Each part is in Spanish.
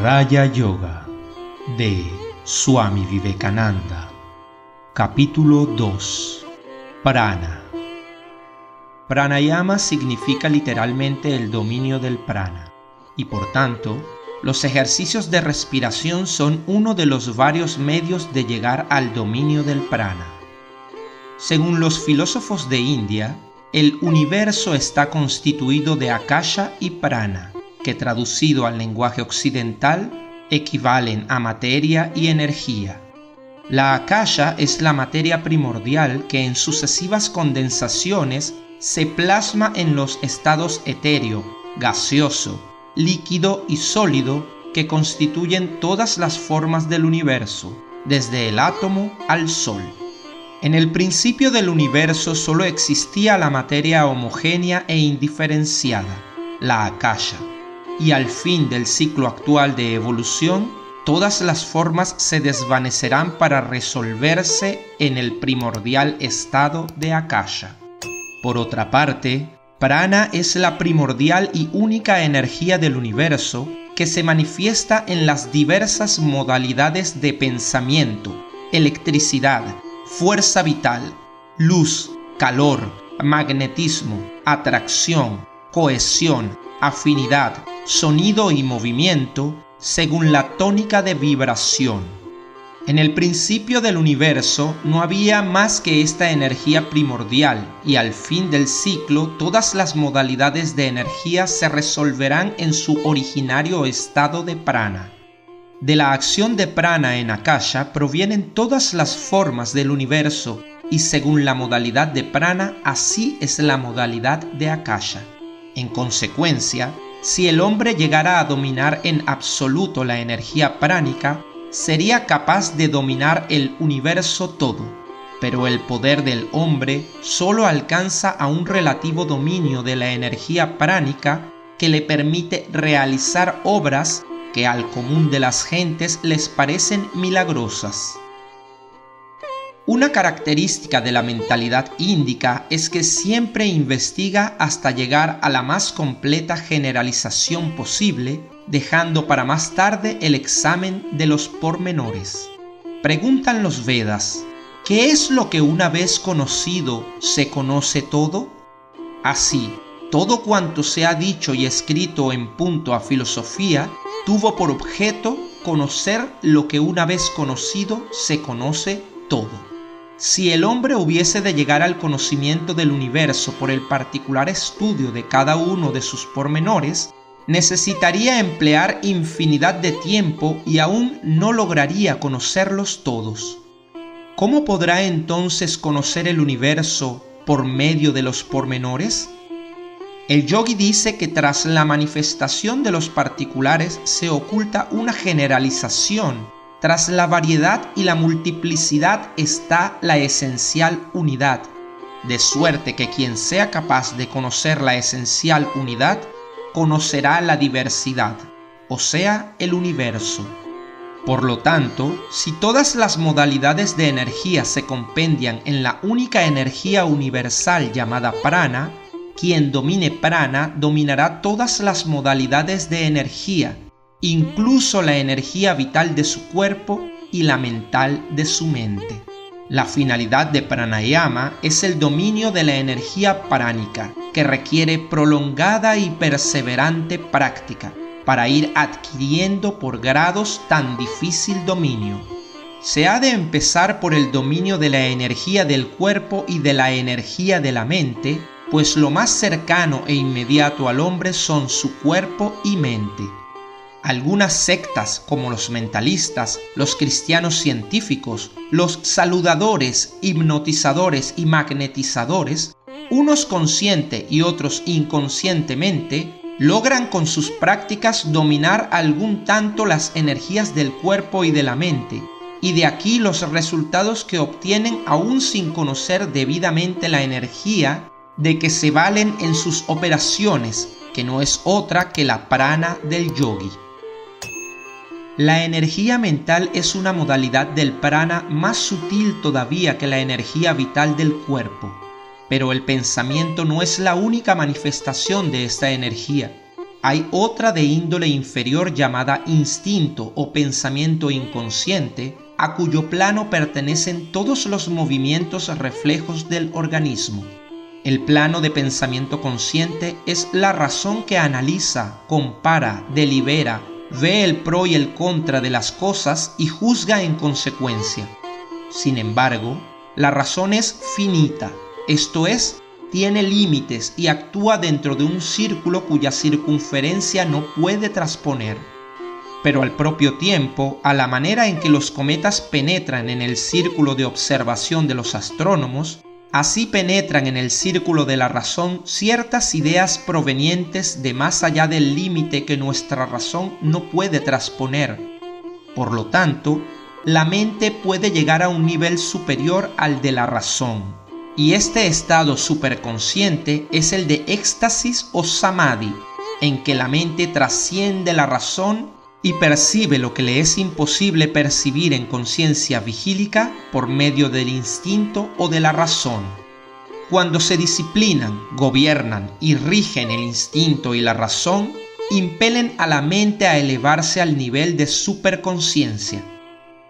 Raya Yoga de Swami Vivekananda. Capítulo 2 Prana. Pranayama significa literalmente el dominio del prana y por tanto los ejercicios de respiración son uno de los varios medios de llegar al dominio del prana. Según los filósofos de India, el universo está constituido de akasha y prana, que traducido al lenguaje occidental equivalen a materia y energía. La akasha es la materia primordial que en sucesivas condensaciones se plasma en los estados etéreo, gaseoso, líquido y sólido que constituyen todas las formas del universo, desde el átomo al sol. En el principio del universo solo existía la materia homogénea e indiferenciada, la akasha, y al fin del ciclo actual de evolución, todas las formas se desvanecerán para resolverse en el primordial estado de akasha. Por otra parte, prana es la primordial y única energía del universo que se manifiesta en las diversas modalidades de pensamiento, electricidad, fuerza vital, luz, calor, magnetismo, atracción, cohesión, afinidad, sonido y movimiento según la tónica de vibración. En el principio del universo no había más que esta energía primordial y al fin del ciclo todas las modalidades de energía se resolverán en su originario estado de prana. De la acción de prana en Akasha provienen todas las formas del universo y según la modalidad de prana, así es la modalidad de Akasha. En consecuencia, si el hombre llegara a dominar en absoluto la energía pránica, sería capaz de dominar el universo todo. Pero el poder del hombre solo alcanza a un relativo dominio de la energía pránica que le permite realizar obras que al común de las gentes les parecen milagrosas. Una característica de la mentalidad índica es que siempre investiga hasta llegar a la más completa generalización posible, dejando para más tarde el examen de los pormenores. Preguntan los Vedas, ¿qué es lo que una vez conocido se conoce todo? Así, todo cuanto se ha dicho y escrito en punto a filosofía tuvo por objeto conocer lo que una vez conocido se conoce todo. Si el hombre hubiese de llegar al conocimiento del universo por el particular estudio de cada uno de sus pormenores, necesitaría emplear infinidad de tiempo y aún no lograría conocerlos todos. ¿Cómo podrá entonces conocer el universo por medio de los pormenores? El yogi dice que tras la manifestación de los particulares se oculta una generalización. Tras la variedad y la multiplicidad está la esencial unidad, de suerte que quien sea capaz de conocer la esencial unidad, conocerá la diversidad, o sea, el universo. Por lo tanto, si todas las modalidades de energía se compendian en la única energía universal llamada prana, quien domine prana dominará todas las modalidades de energía, incluso la energía vital de su cuerpo y la mental de su mente. La finalidad de pranayama es el dominio de la energía pránica, que requiere prolongada y perseverante práctica para ir adquiriendo por grados tan difícil dominio. Se ha de empezar por el dominio de la energía del cuerpo y de la energía de la mente pues lo más cercano e inmediato al hombre son su cuerpo y mente. Algunas sectas como los mentalistas, los cristianos científicos, los saludadores, hipnotizadores y magnetizadores, unos consciente y otros inconscientemente, logran con sus prácticas dominar algún tanto las energías del cuerpo y de la mente, y de aquí los resultados que obtienen aún sin conocer debidamente la energía de que se valen en sus operaciones, que no es otra que la prana del yogi. La energía mental es una modalidad del prana más sutil todavía que la energía vital del cuerpo, pero el pensamiento no es la única manifestación de esta energía. hay otra de índole inferior llamada instinto o pensamiento inconsciente, a cuyo plano pertenecen todos los movimientos reflejos del organismo. El plano de pensamiento consciente es la razón que analiza, compara, delibera, ve el pro y el contra de las cosas y juzga en consecuencia. Sin embargo, la razón es finita, esto es, tiene límites y actúa dentro de un círculo cuya circunferencia no puede trasponer. Pero al propio tiempo, a la manera en que los cometas penetran en el círculo de observación de los astrónomos, así penetran en el círculo de la razón ciertas ideas provenientes de más allá del límite que nuestra razón no puede trasponer. Por lo tanto, la mente puede llegar a un nivel superior al de la razón. Y este estado superconsciente es el de éxtasis o samadhi, en que la mente trasciende la razón y percibe lo que le es imposible percibir en conciencia vigílica por medio del instinto o de la razón. Cuando se disciplinan, gobiernan y rigen el instinto y la razón, impelen a la mente a elevarse al nivel de superconciencia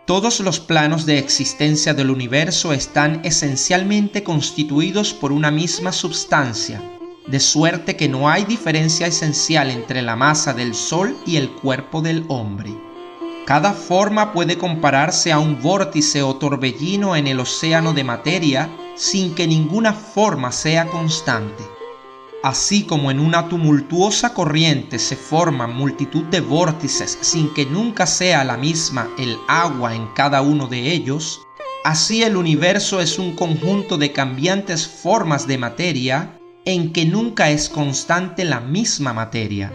todos los planos de existencia del universo están esencialmente constituidos por una misma substancia, de suerte que no hay diferencia esencial entre la masa del Sol y el cuerpo del hombre. Cada forma puede compararse a un vórtice o torbellino en el océano de materia sin que ninguna forma sea constante. Así como en una tumultuosa corriente se forman multitud de vórtices sin que nunca sea la misma el agua en cada uno de ellos, así el universo es un conjunto de cambiantes formas de materia en que nunca es constante la misma materia.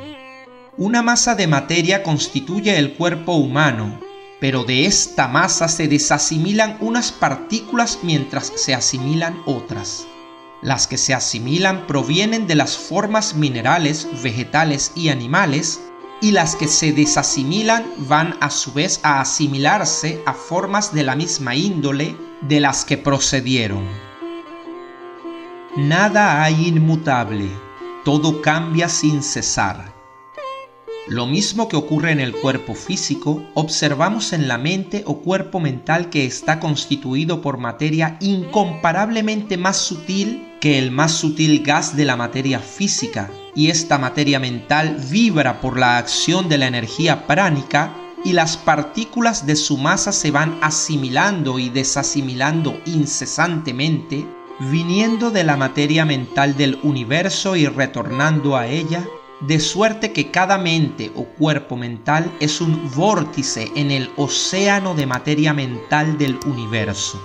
Una masa de materia constituye el cuerpo humano, pero de esta masa se desasimilan unas partículas mientras se asimilan otras. Las que se asimilan provienen de las formas minerales, vegetales y animales, y las que se desasimilan van a su vez a asimilarse a formas de la misma índole de las que procedieron. Nada hay inmutable, todo cambia sin cesar. Lo mismo que ocurre en el cuerpo físico, observamos en la mente o cuerpo mental que está constituido por materia incomparablemente más sutil que el más sutil gas de la materia física, y esta materia mental vibra por la acción de la energía pránica y las partículas de su masa se van asimilando y desasimilando incesantemente, viniendo de la materia mental del universo y retornando a ella de suerte que cada mente o cuerpo mental es un vórtice en el océano de materia mental del universo.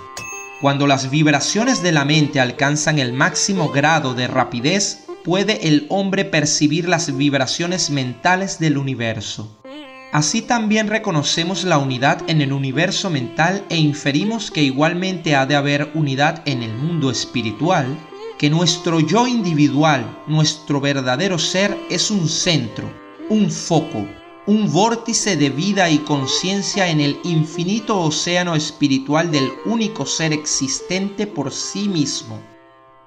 Cuando las vibraciones de la mente alcanzan el máximo grado de rapidez, puede el hombre percibir las vibraciones mentales del universo. Así también reconocemos la unidad en el universo mental e inferimos que igualmente ha de haber unidad en el mundo espiritual, que nuestro yo individual, nuestro verdadero ser, es un centro, un foco, un vórtice de vida y conciencia en el infinito océano espiritual del único ser existente por sí mismo.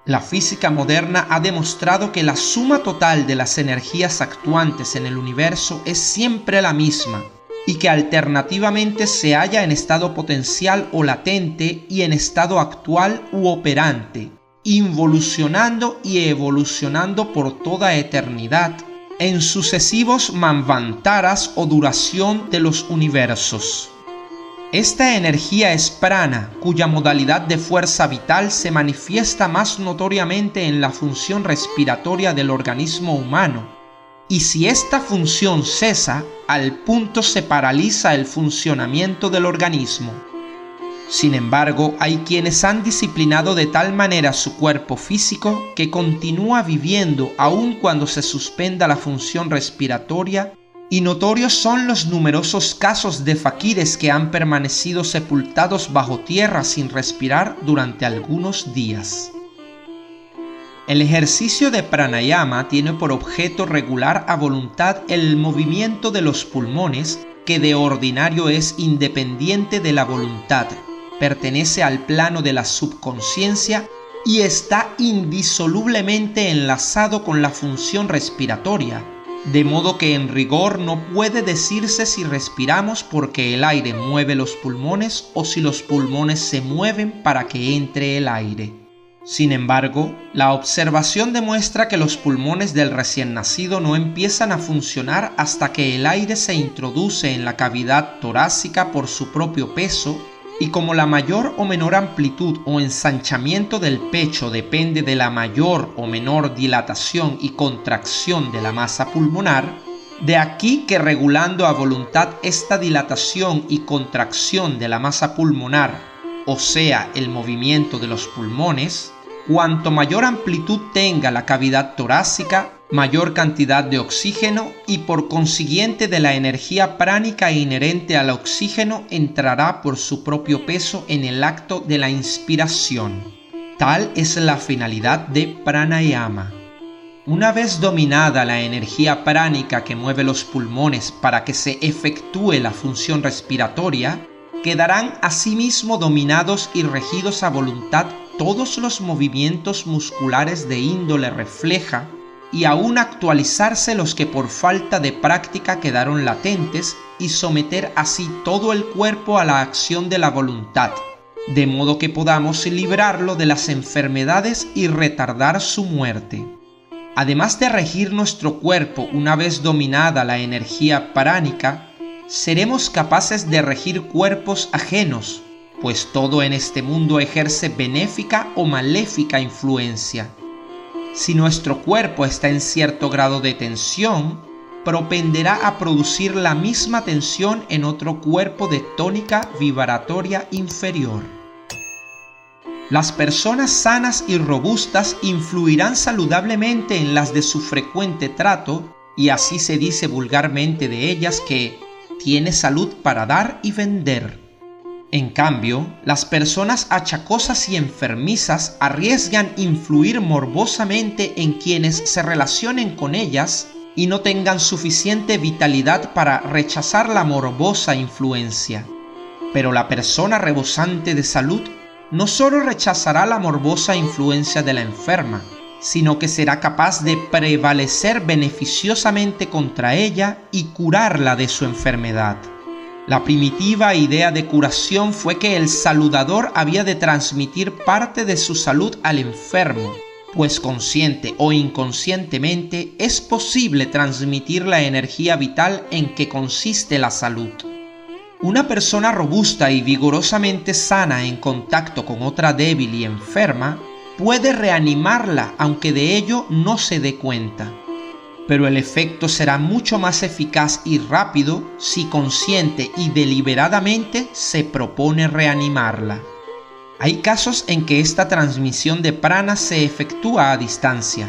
La física moderna ha demostrado que la suma total de las energías actuantes en el universo es siempre la misma y que alternativamente se halla en estado potencial o latente y en estado actual u operante, involucionando y evolucionando por toda eternidad en sucesivos manvantaras o duración de los universos. Esta energía es prana, cuya modalidad de fuerza vital se manifiesta más notoriamente en la función respiratoria del organismo humano, y si esta función cesa, al punto se paraliza el funcionamiento del organismo. Sin embargo, hay quienes han disciplinado de tal manera su cuerpo físico que continúa viviendo aun cuando se suspenda la función respiratoria y notorios son los numerosos casos de faquires que han permanecido sepultados bajo tierra sin respirar durante algunos días. El ejercicio de pranayama tiene por objeto regular a voluntad el movimiento de los pulmones que de ordinario es independiente de la voluntad pertenece al plano de la subconsciencia y está indisolublemente enlazado con la función respiratoria, de modo que en rigor no puede decirse si respiramos porque el aire mueve los pulmones o si los pulmones se mueven para que entre el aire. Sin embargo, la observación demuestra que los pulmones del recién nacido no empiezan a funcionar hasta que el aire se introduce en la cavidad torácica por su propio peso y como la mayor o menor amplitud o ensanchamiento del pecho depende de la mayor o menor dilatación y contracción de la masa pulmonar, de aquí que regulando a voluntad esta dilatación y contracción de la masa pulmonar, o sea, el movimiento de los pulmones, cuanto mayor amplitud tenga la cavidad torácica, mayor cantidad de oxígeno y por consiguiente de la energía pránica inherente al oxígeno entrará por su propio peso en el acto de la inspiración. Tal es la finalidad de pranayama. Una vez dominada la energía pránica que mueve los pulmones para que se efectúe la función respiratoria, quedarán asimismo dominados y regidos a voluntad todos los movimientos musculares de índole refleja y aún actualizarse los que por falta de práctica quedaron latentes y someter así todo el cuerpo a la acción de la voluntad, de modo que podamos librarlo de las enfermedades y retardar su muerte. Además de regir nuestro cuerpo una vez dominada la energía paránica, seremos capaces de regir cuerpos ajenos, pues todo en este mundo ejerce benéfica o maléfica influencia si nuestro cuerpo está en cierto grado de tensión, propenderá a producir la misma tensión en otro cuerpo de tónica vibratoria inferior. Las personas sanas y robustas influirán saludablemente en las de su frecuente trato y así se dice vulgarmente de ellas que tiene salud para dar y vender. En cambio, las personas achacosas y enfermizas arriesgan influir morbosamente en quienes se relacionen con ellas y no tengan suficiente vitalidad para rechazar la morbosa influencia. Pero la persona rebosante de salud no solo rechazará la morbosa influencia de la enferma, sino que será capaz de prevalecer beneficiosamente contra ella y curarla de su enfermedad. La primitiva idea de curación fue que el saludador había de transmitir parte de su salud al enfermo, pues consciente o inconscientemente es posible transmitir la energía vital en que consiste la salud. Una persona robusta y vigorosamente sana en contacto con otra débil y enferma puede reanimarla aunque de ello no se dé cuenta pero el efecto será mucho más eficaz y rápido si consciente y deliberadamente se propone reanimarla. Hay casos en que esta transmisión de prana se efectúa a distancia,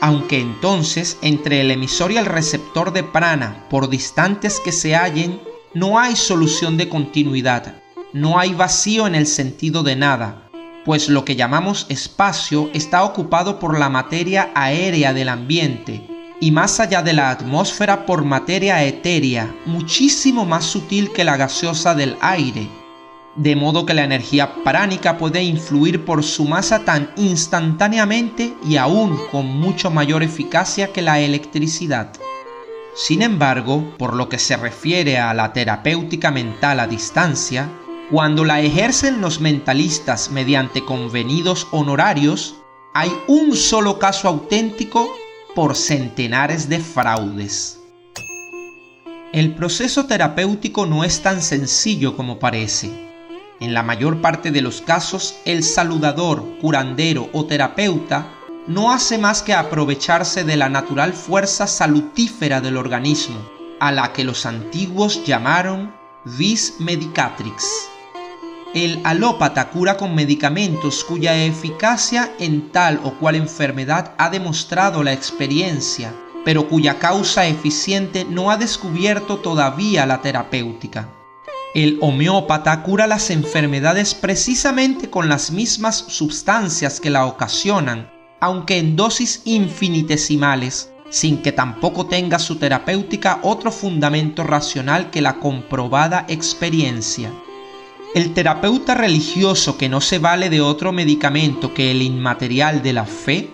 aunque entonces entre el emisor y el receptor de prana, por distantes que se hallen, no hay solución de continuidad, no hay vacío en el sentido de nada, pues lo que llamamos espacio está ocupado por la materia aérea del ambiente, y más allá de la atmósfera por materia etérea, muchísimo más sutil que la gaseosa del aire, de modo que la energía paránica puede influir por su masa tan instantáneamente y aún con mucho mayor eficacia que la electricidad. Sin embargo, por lo que se refiere a la terapéutica mental a distancia, cuando la ejercen los mentalistas mediante convenidos honorarios, hay un solo caso auténtico por centenares de fraudes. El proceso terapéutico no es tan sencillo como parece. En la mayor parte de los casos, el saludador, curandero o terapeuta no hace más que aprovecharse de la natural fuerza salutífera del organismo, a la que los antiguos llamaron vis medicatrix. El alópata cura con medicamentos cuya eficacia en tal o cual enfermedad ha demostrado la experiencia, pero cuya causa eficiente no ha descubierto todavía la terapéutica. El homeópata cura las enfermedades precisamente con las mismas sustancias que la ocasionan, aunque en dosis infinitesimales, sin que tampoco tenga su terapéutica otro fundamento racional que la comprobada experiencia. El terapeuta religioso que no se vale de otro medicamento que el inmaterial de la fe,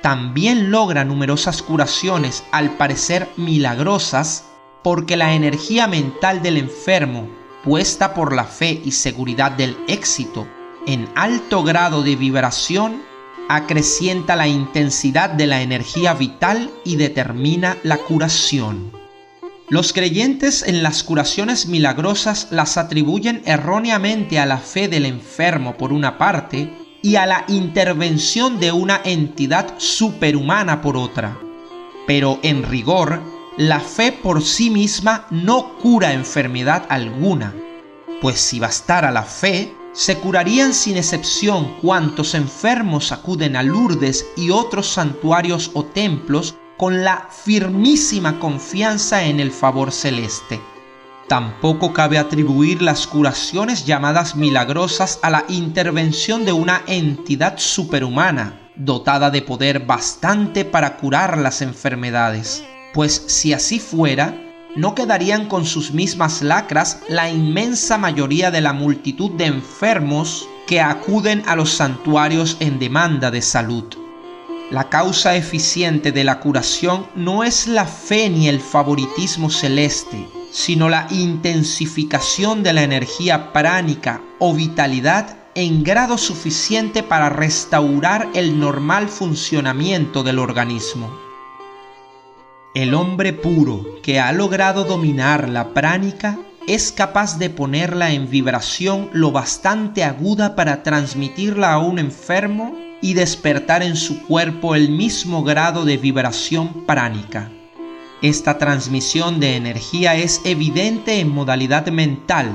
también logra numerosas curaciones al parecer milagrosas porque la energía mental del enfermo, puesta por la fe y seguridad del éxito en alto grado de vibración, acrecienta la intensidad de la energía vital y determina la curación. Los creyentes en las curaciones milagrosas las atribuyen erróneamente a la fe del enfermo por una parte y a la intervención de una entidad superhumana por otra. Pero en rigor, la fe por sí misma no cura enfermedad alguna, pues si bastara la fe, se curarían sin excepción cuantos enfermos acuden a Lourdes y otros santuarios o templos con la firmísima confianza en el favor celeste. Tampoco cabe atribuir las curaciones llamadas milagrosas a la intervención de una entidad superhumana, dotada de poder bastante para curar las enfermedades, pues si así fuera, no quedarían con sus mismas lacras la inmensa mayoría de la multitud de enfermos que acuden a los santuarios en demanda de salud. La causa eficiente de la curación no es la fe ni el favoritismo celeste, sino la intensificación de la energía pránica o vitalidad en grado suficiente para restaurar el normal funcionamiento del organismo. El hombre puro que ha logrado dominar la pránica es capaz de ponerla en vibración lo bastante aguda para transmitirla a un enfermo y despertar en su cuerpo el mismo grado de vibración pránica. Esta transmisión de energía es evidente en modalidad mental,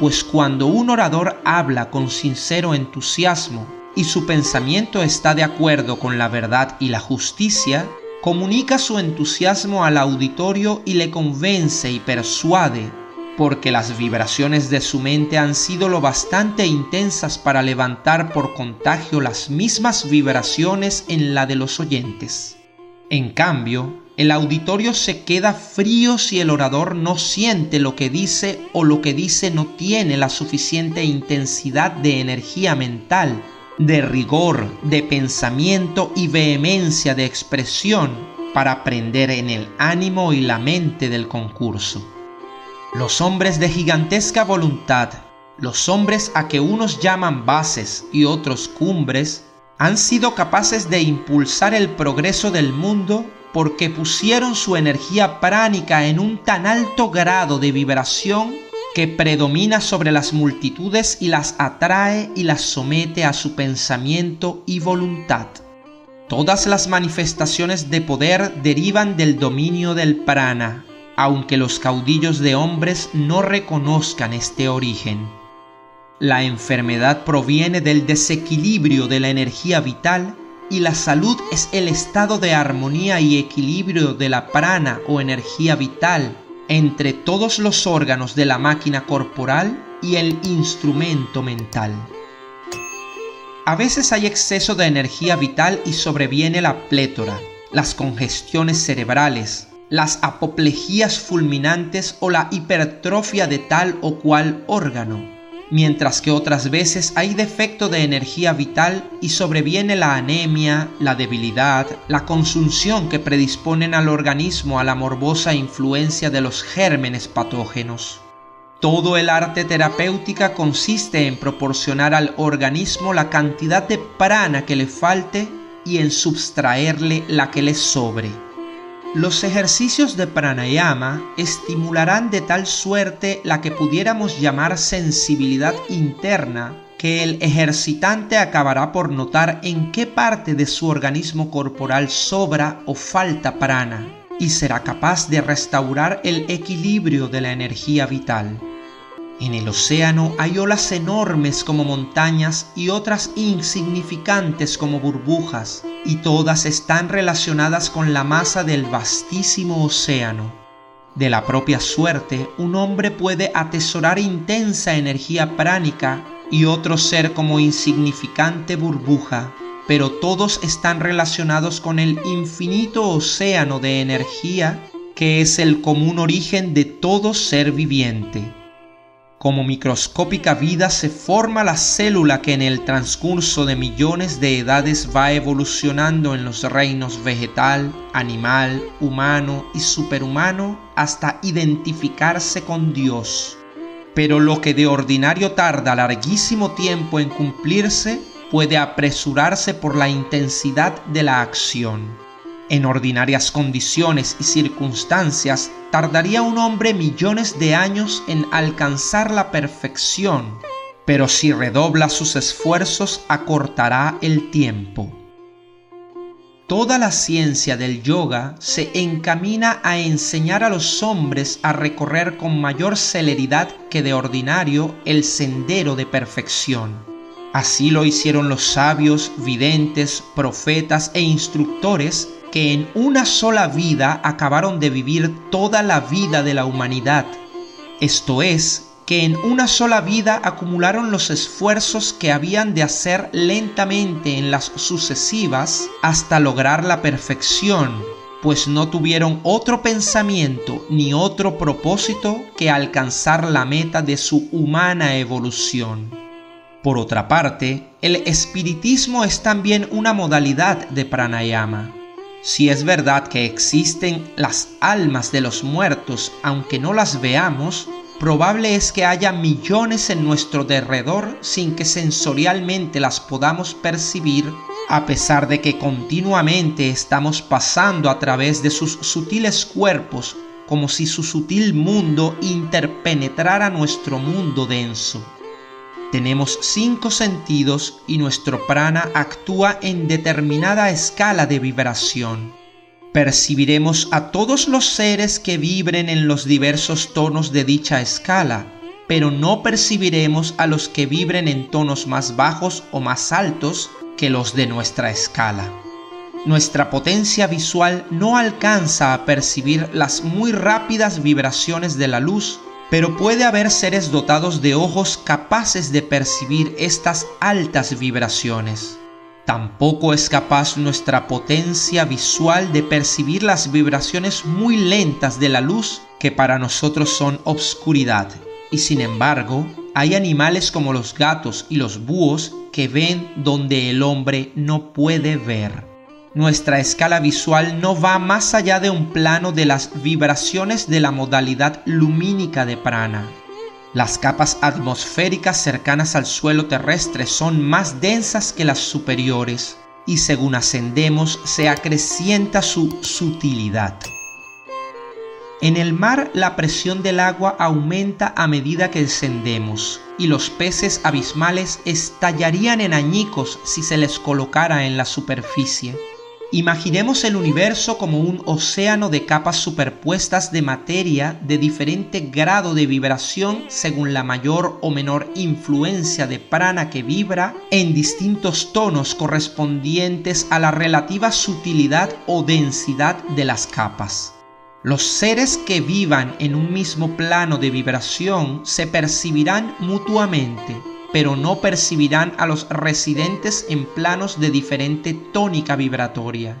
pues cuando un orador habla con sincero entusiasmo y su pensamiento está de acuerdo con la verdad y la justicia, comunica su entusiasmo al auditorio y le convence y persuade, porque las vibraciones de su mente han sido lo bastante intensas para levantar por contagio las mismas vibraciones en la de los oyentes. En cambio, el auditorio se queda frío si el orador no siente lo que dice o lo que dice no tiene la suficiente intensidad de energía mental, de rigor, de pensamiento y vehemencia de expresión para prender en el ánimo y la mente del concurso. Los hombres de gigantesca voluntad, los hombres a que unos llaman bases y otros cumbres, han sido capaces de impulsar el progreso del mundo porque pusieron su energía pránica en un tan alto grado de vibración que predomina sobre las multitudes y las atrae y las somete a su pensamiento y voluntad. Todas las manifestaciones de poder derivan del dominio del prana, aunque los caudillos de hombres no reconozcan este origen. La enfermedad proviene del desequilibrio de la energía vital y la salud es el estado de armonía y equilibrio de la prana o energía vital entre todos los órganos de la máquina corporal y el instrumento mental. A veces hay exceso de energía vital y sobreviene la plétora, las congestiones cerebrales, las apoplejías fulminantes o la hipertrofia de tal o cual órgano mientras que otras veces hay defecto de energía vital y sobreviene la anemia, la debilidad, la consunción que predisponen al organismo a la morbosa influencia de los gérmenes patógenos. Todo el arte terapéutica consiste en proporcionar al organismo la cantidad de prana que le falte y en subtraerle la que le sobre. Los ejercicios de pranayama estimularán de tal suerte la que pudiéramos llamar sensibilidad interna que el ejercitante acabará por notar en qué parte de su organismo corporal sobra o falta prana y será capaz de restaurar el equilibrio de la energía vital. En el océano hay olas enormes como montañas y otras insignificantes como burbujas, y todas están relacionadas con la masa del vastísimo océano. De la propia suerte, un hombre puede atesorar intensa energía pránica y otro ser como insignificante burbuja, pero todos están relacionados con el infinito océano de energía que es el común origen de todo ser viviente. Como microscópica vida se forma la célula que en el transcurso de millones de edades va evolucionando en los reinos vegetal, animal, humano y superhumano hasta identificarse con Dios. Pero lo que de ordinario tarda larguísimo tiempo en cumplirse puede apresurarse por la intensidad de la acción. En ordinarias condiciones y circunstancias tardaría un hombre millones de años en alcanzar la perfección, pero si redobla sus esfuerzos acortará el tiempo. Toda la ciencia del yoga se encamina a enseñar a los hombres a recorrer con mayor celeridad que de ordinario el sendero de perfección. Así lo hicieron los sabios, videntes, profetas e instructores que en una sola vida acabaron de vivir toda la vida de la humanidad. Esto es, que en una sola vida acumularon los esfuerzos que habían de hacer lentamente en las sucesivas hasta lograr la perfección, pues no tuvieron otro pensamiento ni otro propósito que alcanzar la meta de su humana evolución. Por otra parte, el espiritismo es también una modalidad de pranayama si es verdad que existen las almas de los muertos, aunque no las veamos, probable es que haya millones en nuestro derredor sin que sensorialmente las podamos percibir, a pesar de que continuamente estamos pasando a través de sus sutiles cuerpos como si su sutil mundo interpenetrara nuestro mundo denso. Tenemos cinco sentidos y nuestro prana actúa en determinada escala de vibración. Percibiremos a todos los seres que vibren en los diversos tonos de dicha escala, pero no percibiremos a los que vibren en tonos más bajos o más altos que los de nuestra escala. Nuestra potencia visual no alcanza a percibir las muy rápidas vibraciones de la luz pero puede haber seres dotados de ojos capaces de percibir estas altas vibraciones. Tampoco es capaz nuestra potencia visual de percibir las vibraciones muy lentas de la luz que para nosotros son obscuridad. Y sin embargo, hay animales como los gatos y los búhos que ven donde el hombre no puede ver nuestra escala visual no va más allá de un plano de las vibraciones de la modalidad lumínica de prana. Las capas atmosféricas cercanas al suelo terrestre son más densas que las superiores y según ascendemos se acrecienta su sutilidad. En el mar la presión del agua aumenta a medida que descendemos y los peces abismales estallarían en añicos si se les colocara en la superficie. Imaginemos el universo como un océano de capas superpuestas de materia de diferente grado de vibración según la mayor o menor influencia de prana que vibra en distintos tonos correspondientes a la relativa sutilidad o densidad de las capas. Los seres que vivan en un mismo plano de vibración se percibirán mutuamente pero no percibirán a los residentes en planos de diferente tónica vibratoria.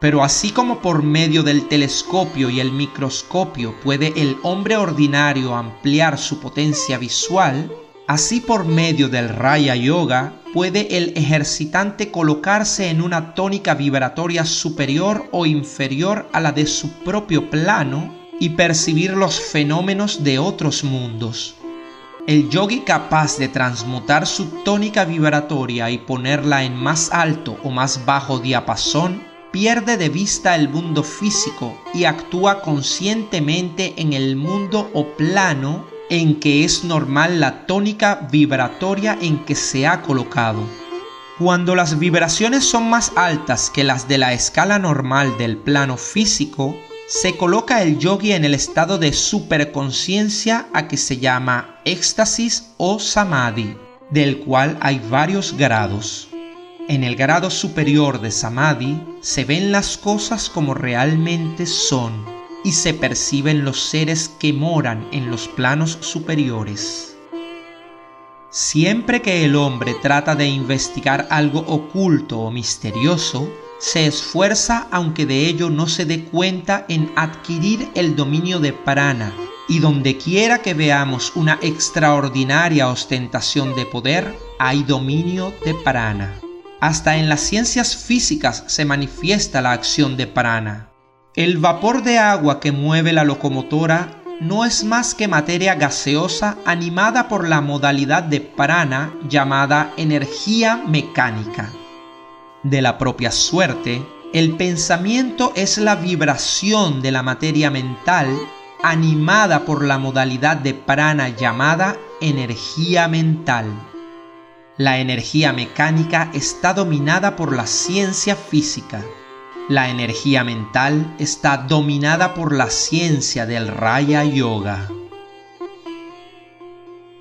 Pero así como por medio del telescopio y el microscopio puede el hombre ordinario ampliar su potencia visual, así por medio del Raya Yoga puede el ejercitante colocarse en una tónica vibratoria superior o inferior a la de su propio plano y percibir los fenómenos de otros mundos. El yogi capaz de transmutar su tónica vibratoria y ponerla en más alto o más bajo diapasón pierde de vista el mundo físico y actúa conscientemente en el mundo o plano en que es normal la tónica vibratoria en que se ha colocado. Cuando las vibraciones son más altas que las de la escala normal del plano físico, se coloca el yogi en el estado de superconciencia a que se llama éxtasis o samadhi, del cual hay varios grados. En el grado superior de samadhi se ven las cosas como realmente son y se perciben los seres que moran en los planos superiores. Siempre que el hombre trata de investigar algo oculto o misterioso, se esfuerza, aunque de ello no se dé cuenta, en adquirir el dominio de prana, Y donde quiera que veamos una extraordinaria ostentación de poder, hay dominio de prana. Hasta en las ciencias físicas se manifiesta la acción de prana. El vapor de agua que mueve la locomotora no es más que materia gaseosa animada por la modalidad de prana llamada energía mecánica. De la propia suerte, el pensamiento es la vibración de la materia mental animada por la modalidad de prana llamada energía mental. La energía mecánica está dominada por la ciencia física. La energía mental está dominada por la ciencia del Raya Yoga.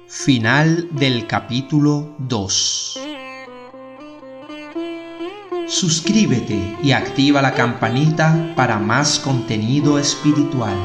Final del capítulo 2 Suscríbete y activa la campanita para más contenido espiritual.